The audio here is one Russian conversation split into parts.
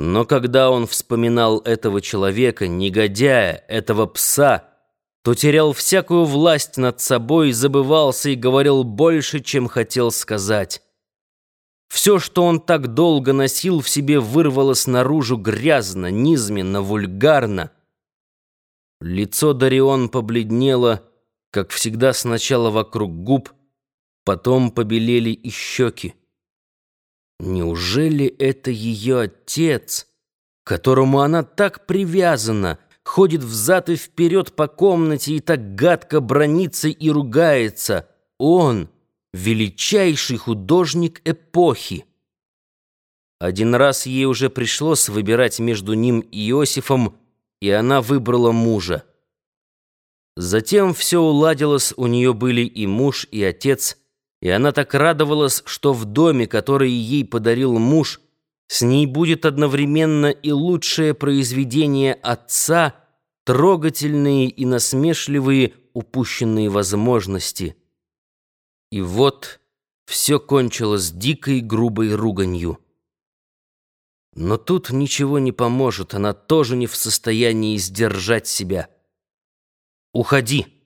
Но когда он вспоминал этого человека, негодяя, этого пса, то терял всякую власть над собой, забывался и говорил больше, чем хотел сказать. Все, что он так долго носил в себе, вырвалось наружу грязно, низменно, вульгарно. Лицо Дарион побледнело, как всегда сначала вокруг губ, потом побелели и щеки. Неужели это ее отец, к которому она так привязана, ходит взад и вперед по комнате и так гадко бронится и ругается? Он — величайший художник эпохи. Один раз ей уже пришлось выбирать между ним и Иосифом, и она выбрала мужа. Затем все уладилось, у нее были и муж, и отец — и она так радовалась, что в доме, который ей подарил муж, с ней будет одновременно и лучшее произведение отца, трогательные и насмешливые упущенные возможности. И вот все кончилось дикой грубой руганью. Но тут ничего не поможет, она тоже не в состоянии сдержать себя. «Уходи!»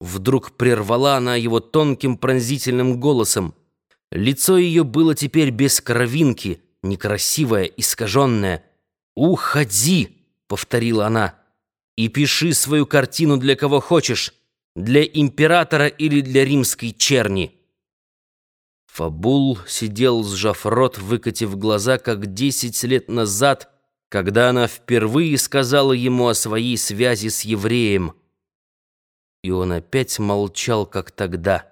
Вдруг прервала она его тонким пронзительным голосом. Лицо ее было теперь без кровинки, некрасивое, искаженное. «Уходи!» — повторила она. «И пиши свою картину для кого хочешь, для императора или для римской черни». Фабул сидел, сжав рот, выкатив глаза, как десять лет назад, когда она впервые сказала ему о своей связи с евреем — и он опять молчал, как тогда.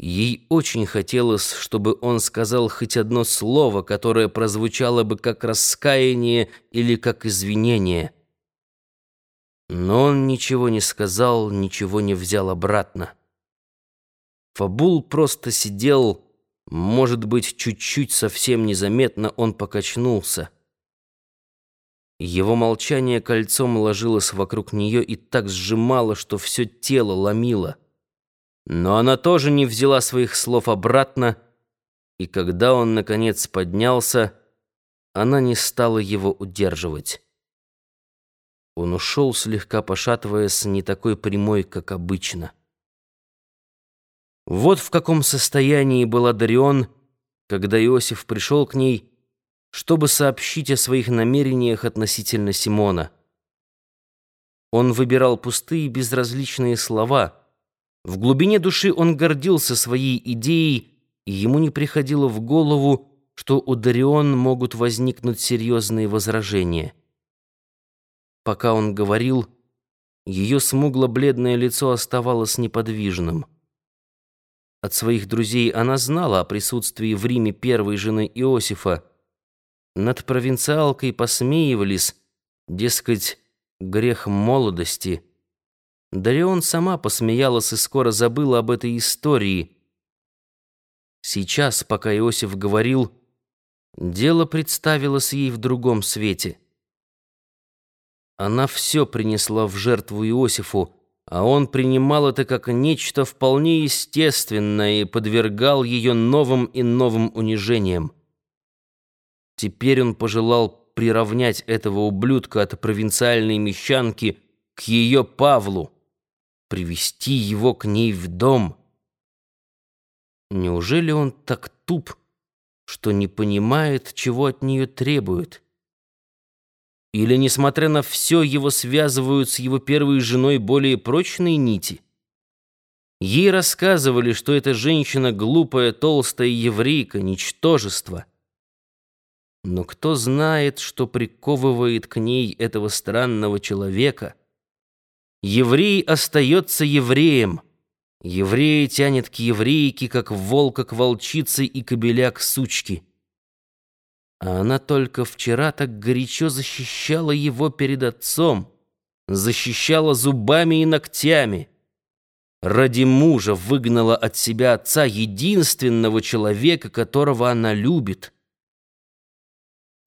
Ей очень хотелось, чтобы он сказал хоть одно слово, которое прозвучало бы как раскаяние или как извинение. Но он ничего не сказал, ничего не взял обратно. Фабул просто сидел, может быть, чуть-чуть совсем незаметно он покачнулся. Его молчание кольцом ложилось вокруг нее и так сжимало, что все тело ломило. Но она тоже не взяла своих слов обратно, и когда он, наконец, поднялся, она не стала его удерживать. Он ушел, слегка пошатываясь, не такой прямой, как обычно. Вот в каком состоянии была Дарион, когда Иосиф пришел к ней чтобы сообщить о своих намерениях относительно Симона. Он выбирал пустые безразличные слова. В глубине души он гордился своей идеей, и ему не приходило в голову, что у Дарион могут возникнуть серьезные возражения. Пока он говорил, ее смугло-бледное лицо оставалось неподвижным. От своих друзей она знала о присутствии в Риме первой жены Иосифа, над провинциалкой посмеивались, дескать, грех молодости. Дарион сама посмеялась и скоро забыла об этой истории. Сейчас, пока Иосиф говорил, дело представилось ей в другом свете. Она все принесла в жертву Иосифу, а он принимал это как нечто вполне естественное и подвергал ее новым и новым унижениям. Теперь он пожелал приравнять этого ублюдка от провинциальной мещанки к ее Павлу, привести его к ней в дом. Неужели он так туп, что не понимает, чего от нее требует? Или, несмотря на все, его связывают с его первой женой более прочные нити? Ей рассказывали, что эта женщина глупая, толстая еврейка, ничтожество — но кто знает, что приковывает к ней этого странного человека? Еврей остается евреем. Еврей тянет к еврейке, как волка к волчице и кобеля к сучке. А она только вчера так горячо защищала его перед отцом, защищала зубами и ногтями. Ради мужа выгнала от себя отца единственного человека, которого она любит —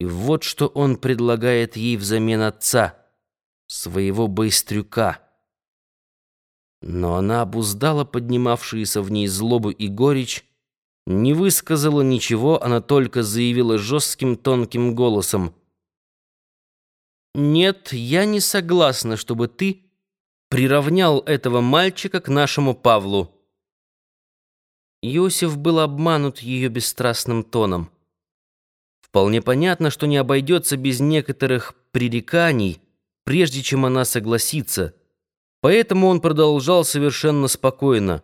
и вот что он предлагает ей взамен отца, своего быстрюка. Но она обуздала поднимавшиеся в ней злобу и горечь, Не высказала ничего, она только заявила жестким тонким голосом. «Нет, я не согласна, чтобы ты приравнял этого мальчика к нашему Павлу». Иосиф был обманут ее бесстрастным тоном. Вполне понятно, что не обойдется без некоторых пререканий, прежде чем она согласится. Поэтому он продолжал совершенно спокойно.